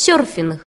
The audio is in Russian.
серфинг.